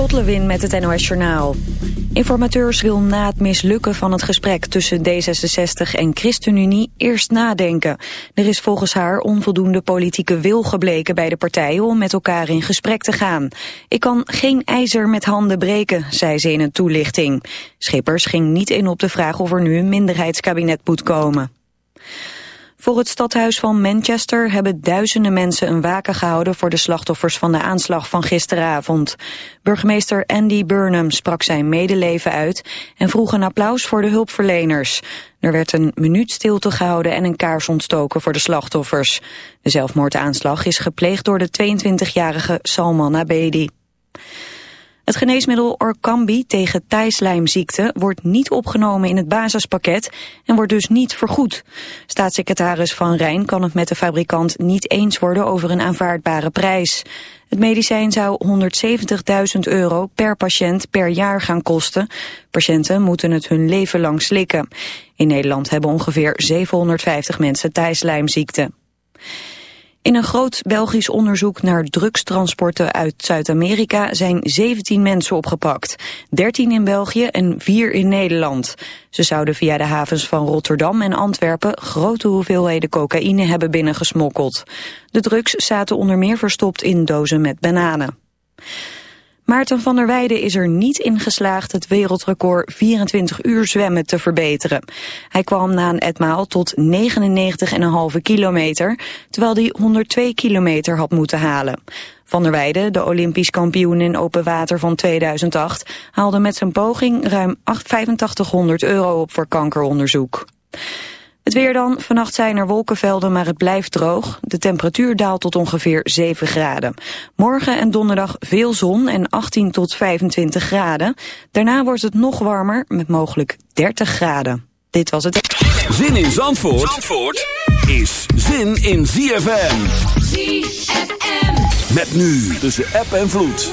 Lot Lewin met het NOS Journaal. Informateurs wil na het mislukken van het gesprek tussen D66 en ChristenUnie eerst nadenken. Er is volgens haar onvoldoende politieke wil gebleken bij de partijen om met elkaar in gesprek te gaan. Ik kan geen ijzer met handen breken, zei ze in een toelichting. Schippers ging niet in op de vraag of er nu een minderheidskabinet moet komen. Voor het stadhuis van Manchester hebben duizenden mensen een waken gehouden voor de slachtoffers van de aanslag van gisteravond. Burgemeester Andy Burnham sprak zijn medeleven uit en vroeg een applaus voor de hulpverleners. Er werd een minuut stilte gehouden en een kaars ontstoken voor de slachtoffers. De zelfmoordaanslag is gepleegd door de 22-jarige Salman Abedi. Het geneesmiddel Orkambi tegen thijslijmziekte wordt niet opgenomen in het basispakket en wordt dus niet vergoed. Staatssecretaris Van Rijn kan het met de fabrikant niet eens worden over een aanvaardbare prijs. Het medicijn zou 170.000 euro per patiënt per jaar gaan kosten. Patiënten moeten het hun leven lang slikken. In Nederland hebben ongeveer 750 mensen thijslijmziekte. In een groot Belgisch onderzoek naar drugstransporten uit Zuid-Amerika zijn 17 mensen opgepakt. 13 in België en 4 in Nederland. Ze zouden via de havens van Rotterdam en Antwerpen grote hoeveelheden cocaïne hebben binnengesmokkeld. De drugs zaten onder meer verstopt in dozen met bananen. Maarten van der Weijden is er niet in geslaagd het wereldrecord 24 uur zwemmen te verbeteren. Hij kwam na een etmaal tot 99,5 kilometer, terwijl hij 102 kilometer had moeten halen. Van der Weijden, de Olympisch kampioen in open water van 2008, haalde met zijn poging ruim 8500 euro op voor kankeronderzoek. Het weer dan. Vannacht zijn er wolkenvelden, maar het blijft droog. De temperatuur daalt tot ongeveer 7 graden. Morgen en donderdag veel zon en 18 tot 25 graden. Daarna wordt het nog warmer met mogelijk 30 graden. Dit was het. Zin in Zandvoort, Zandvoort is zin in ZFM. ZFM. Met nu tussen app en vloed.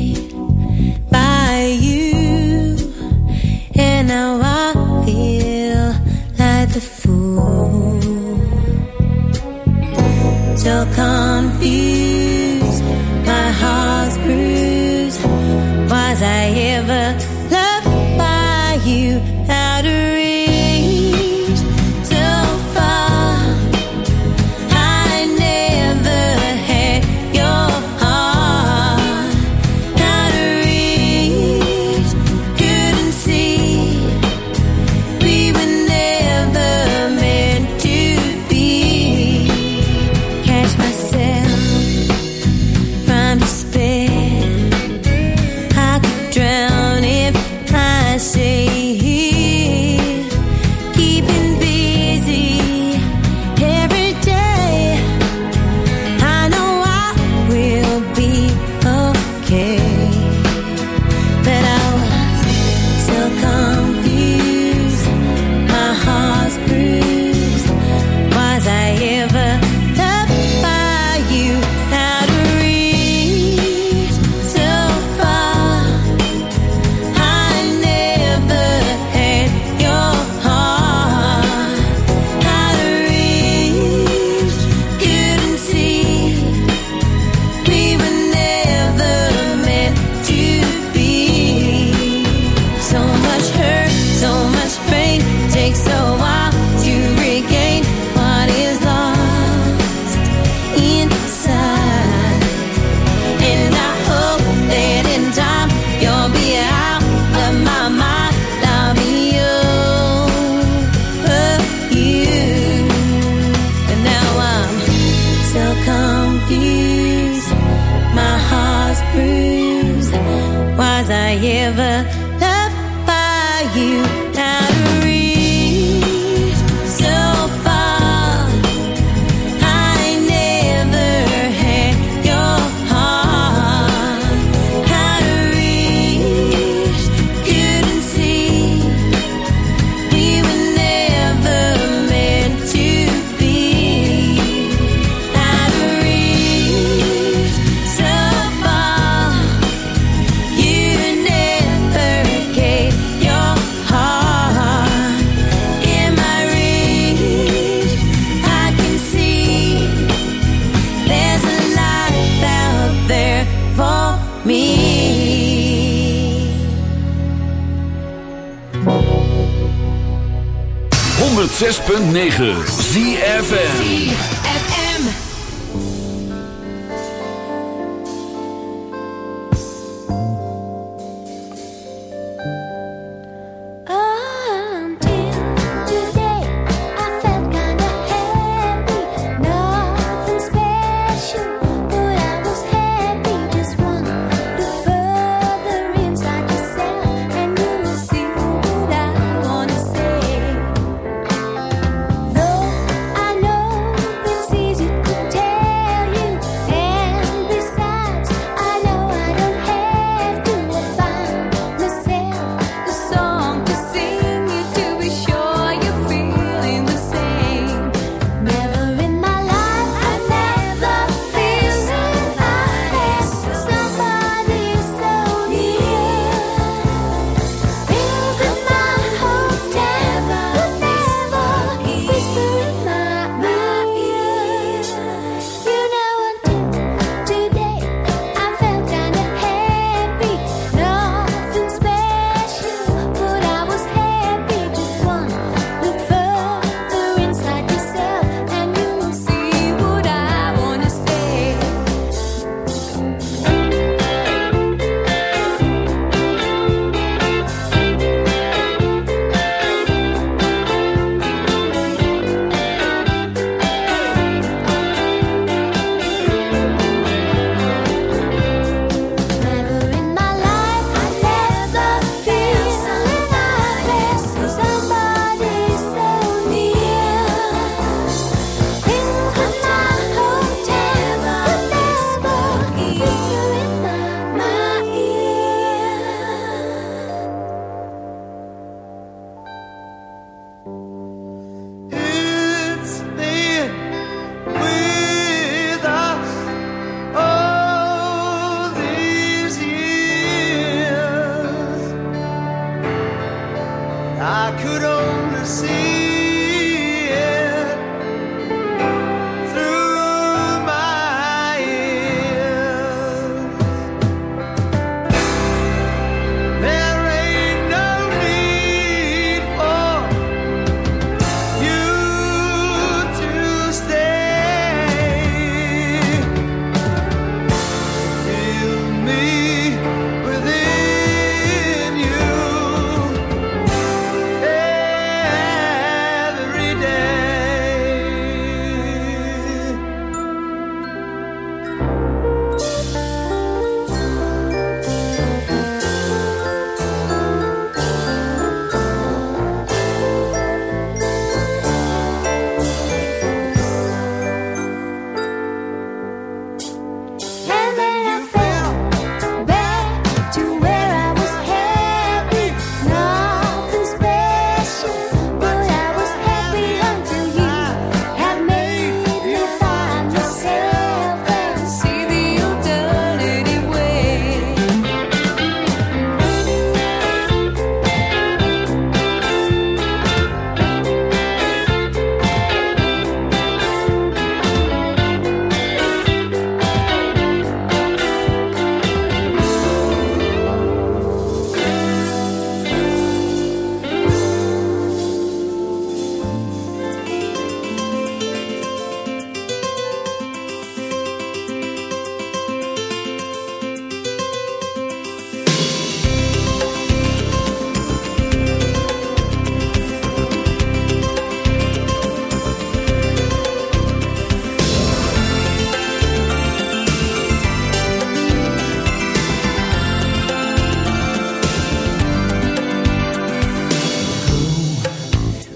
9.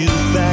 you back.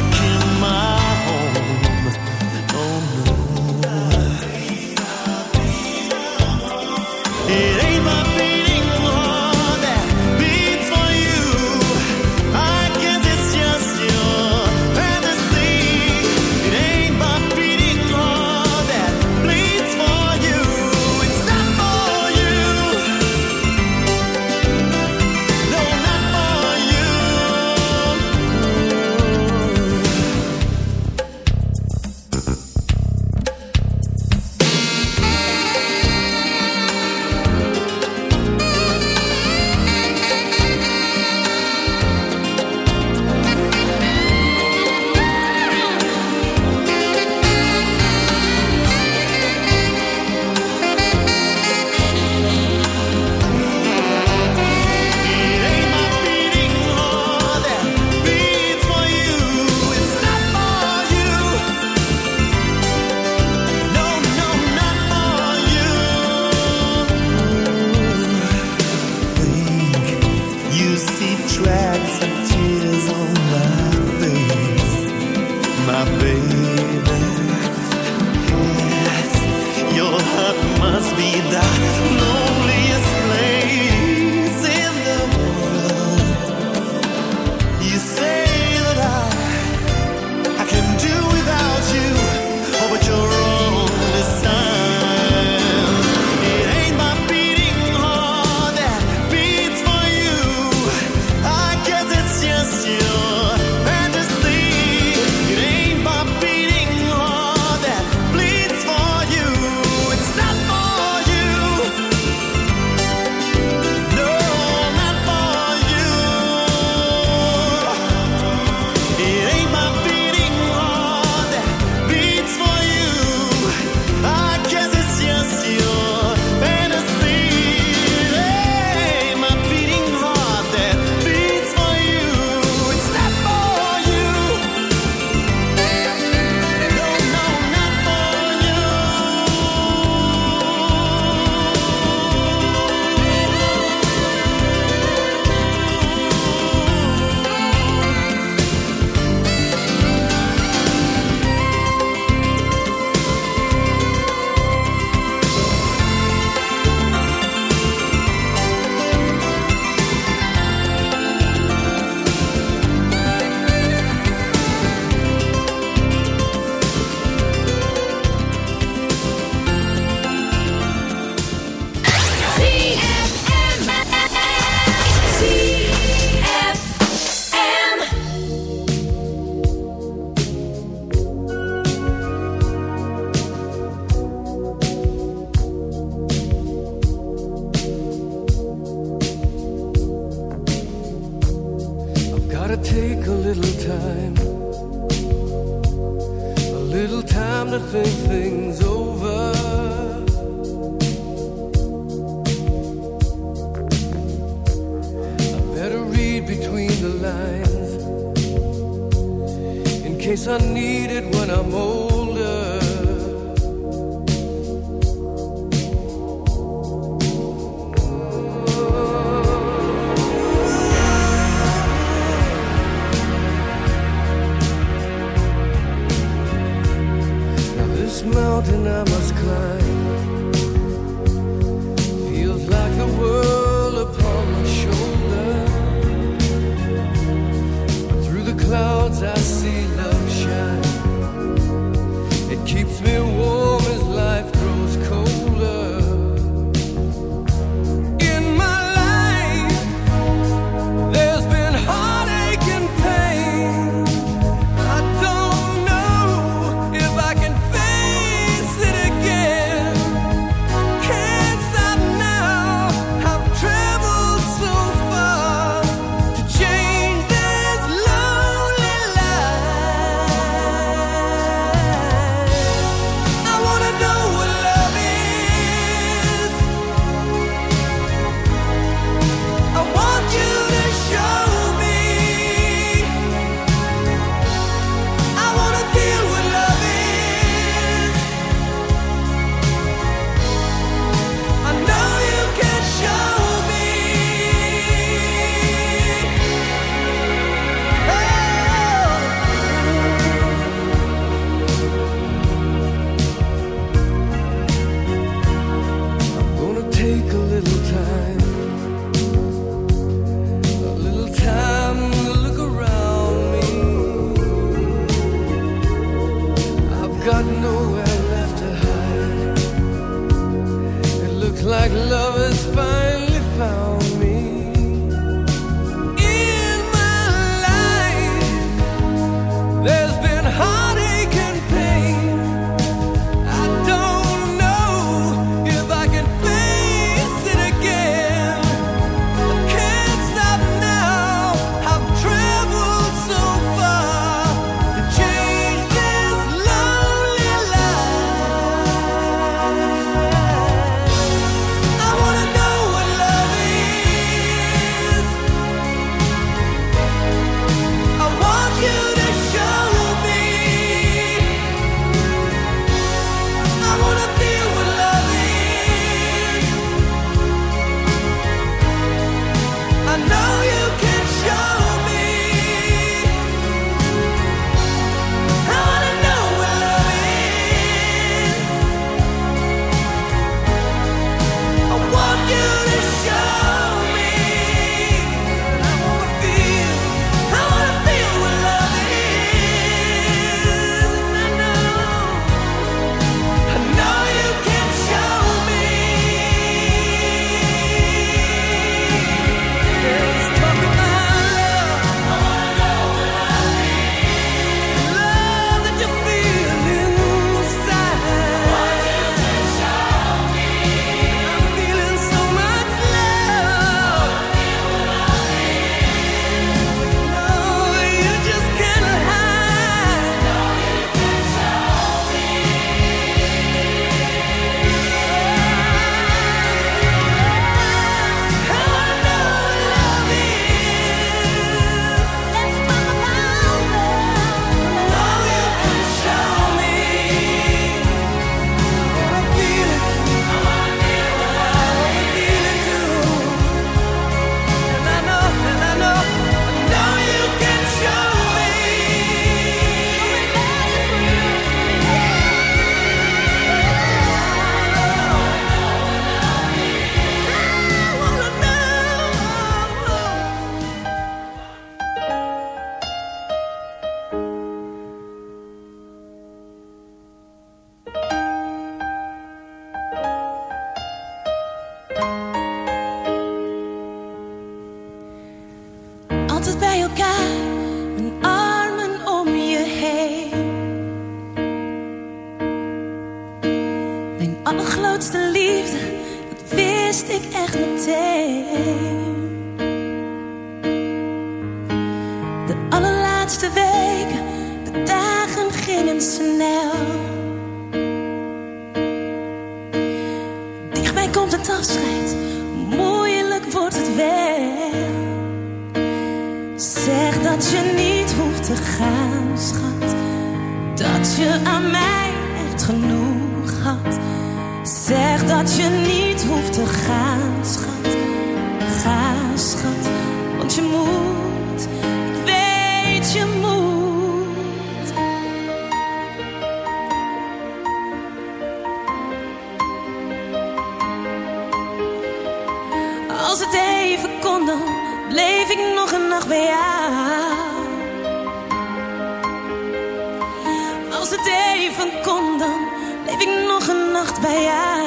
Yeah.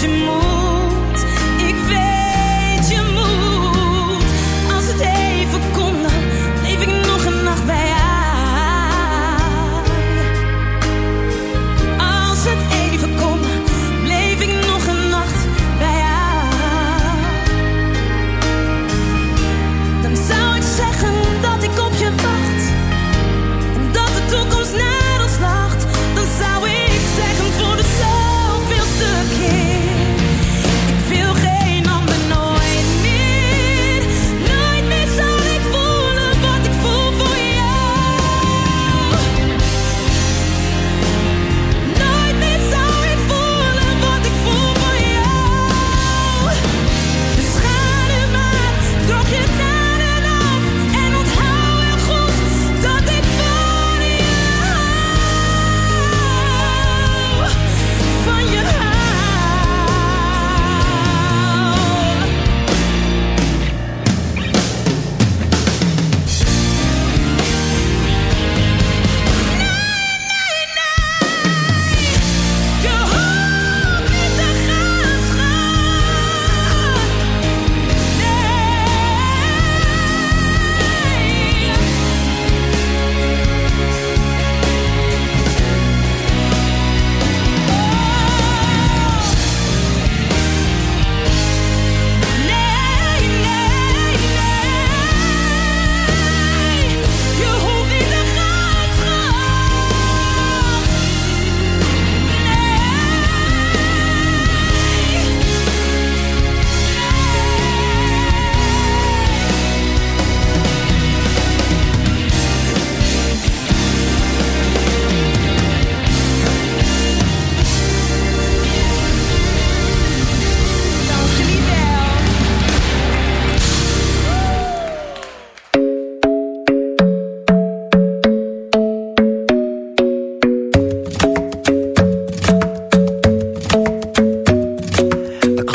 to move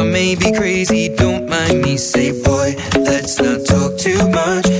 I may be crazy, don't mind me. Say, boy, let's not talk too much.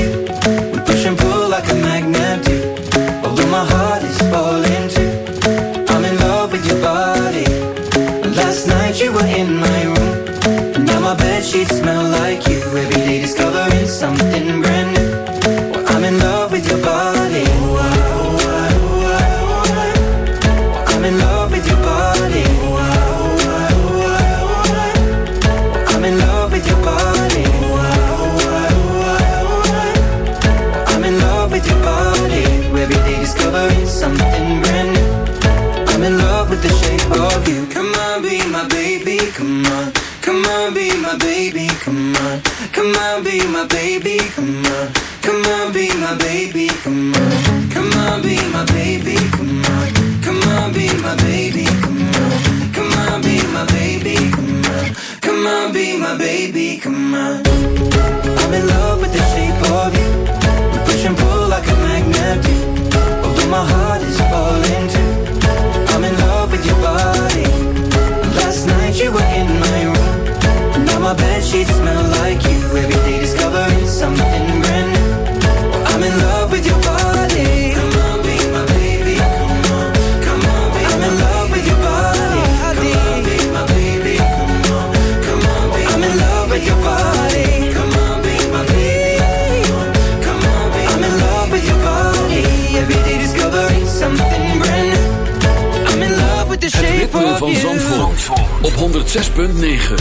106.9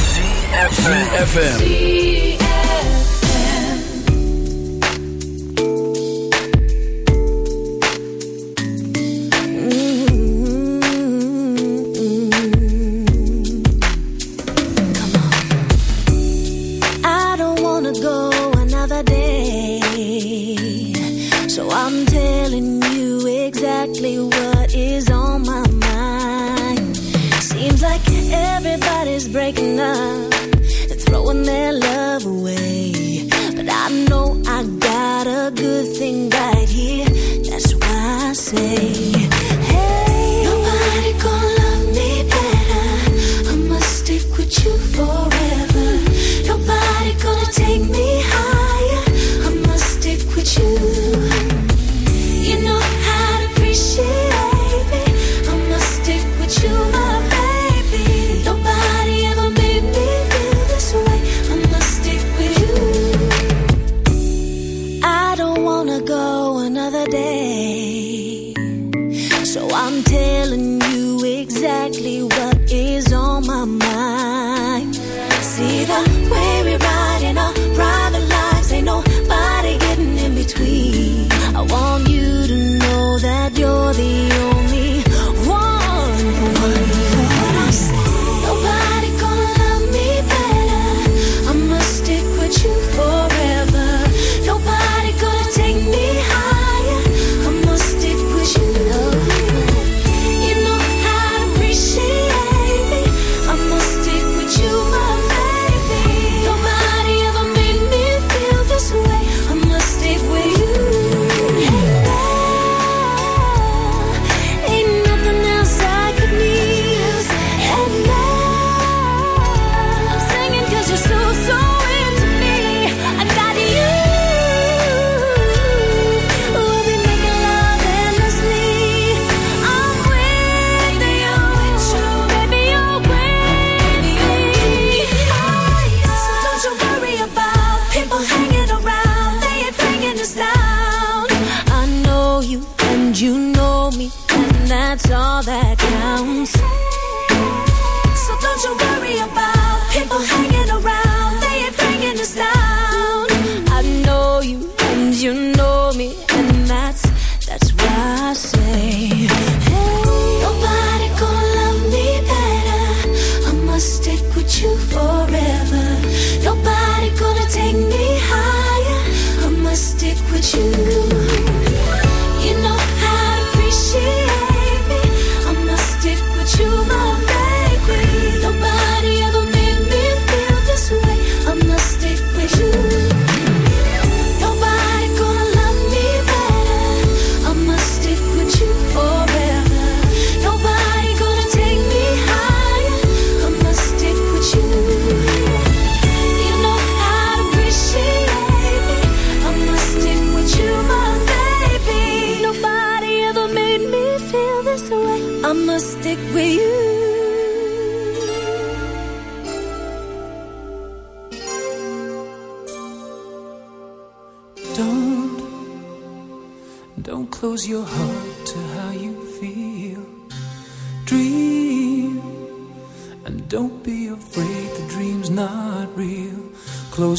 FM.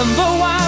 And though I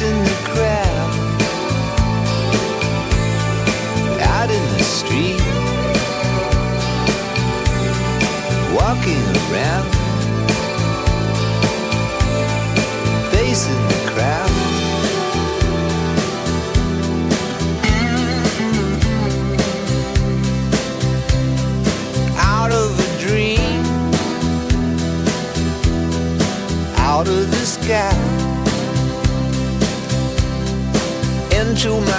in the crowd, out in the street, walking around. 出卖。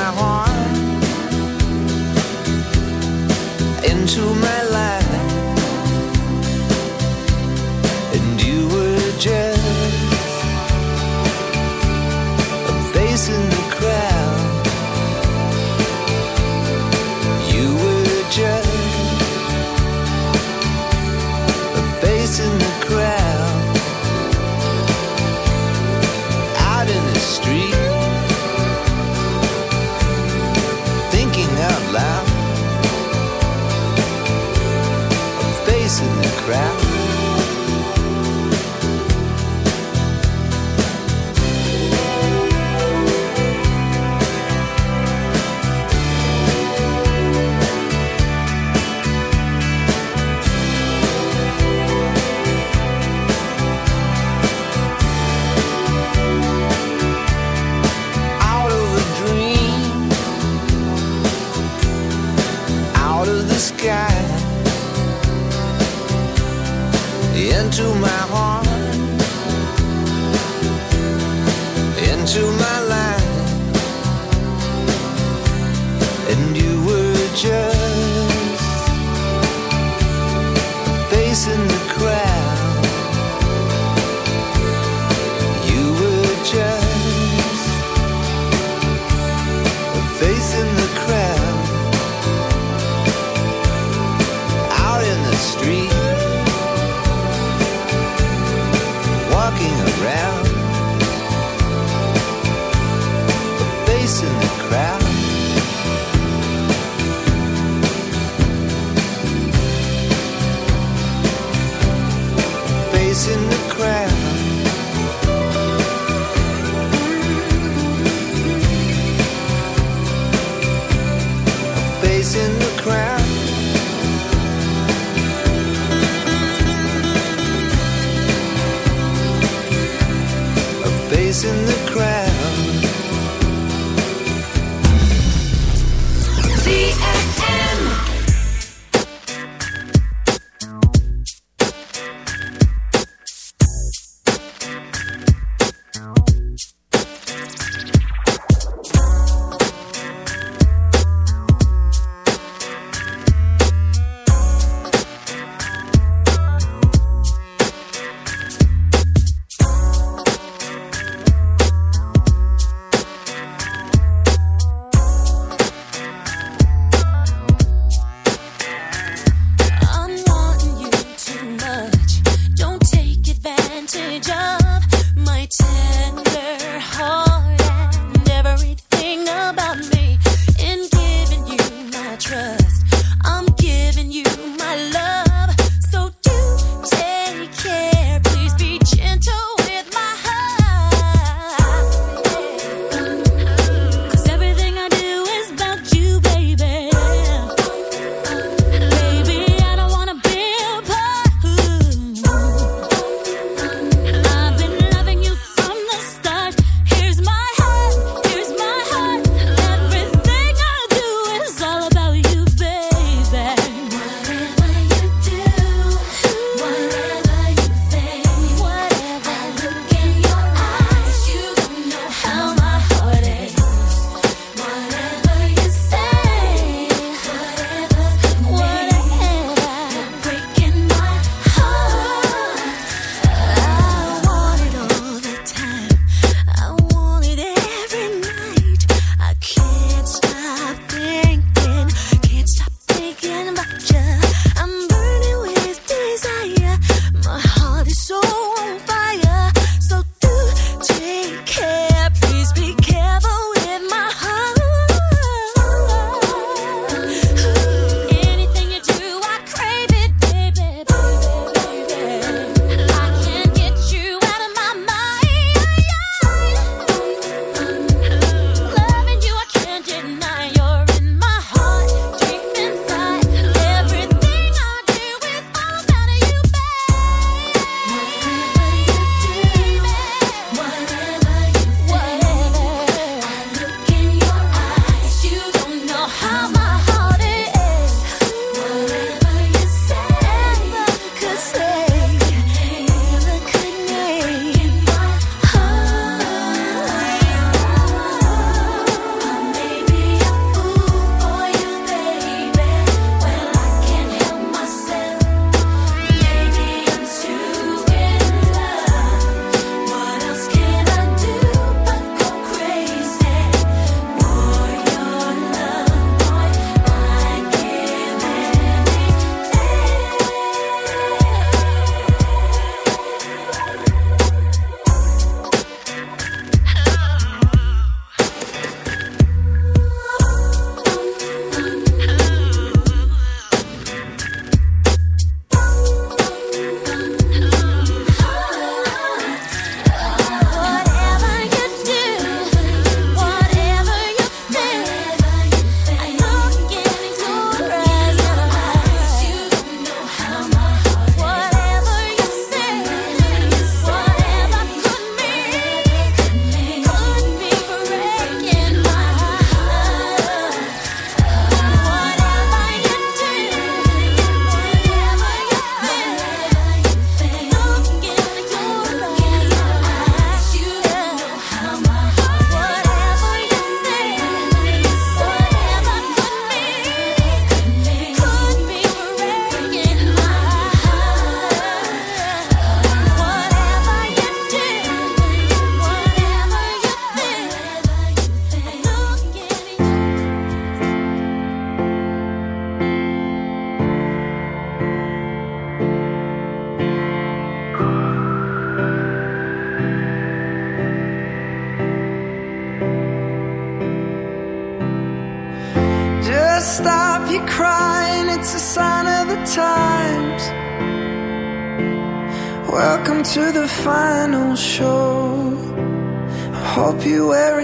A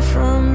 from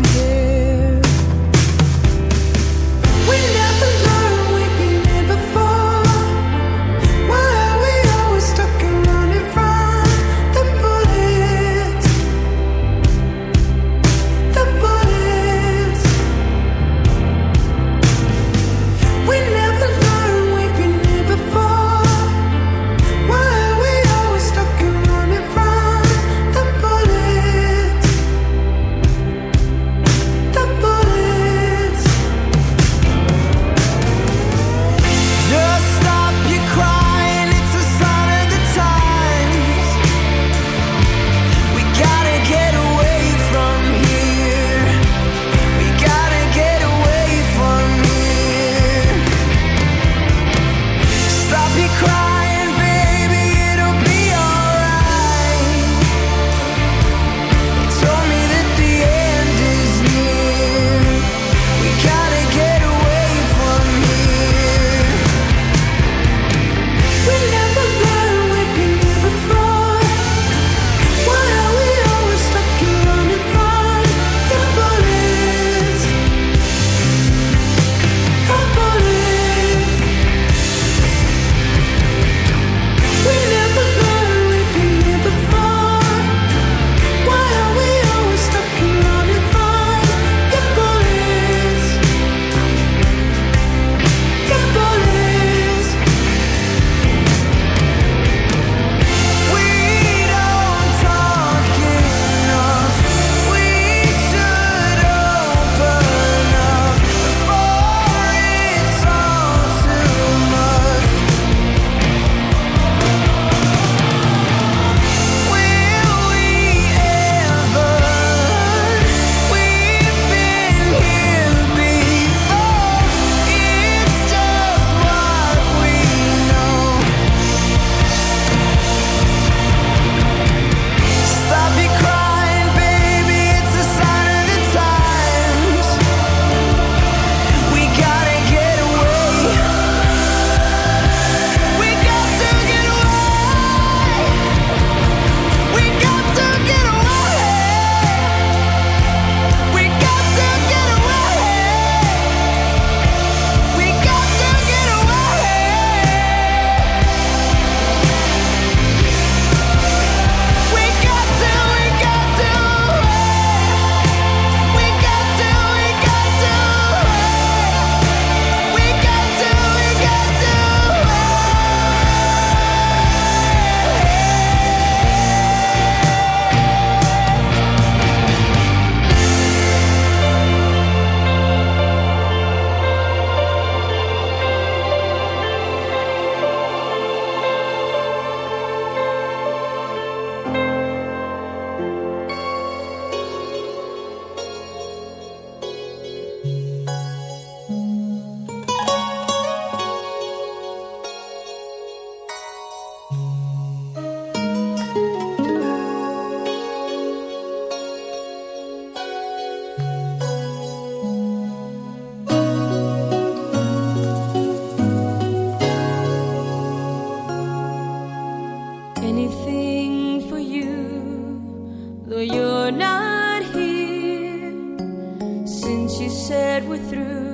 she said we're through.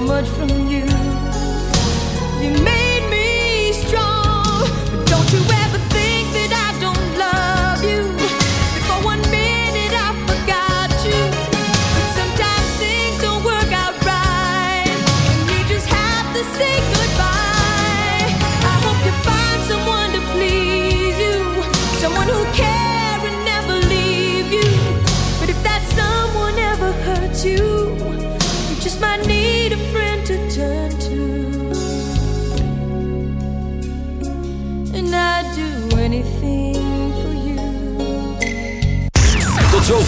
so much from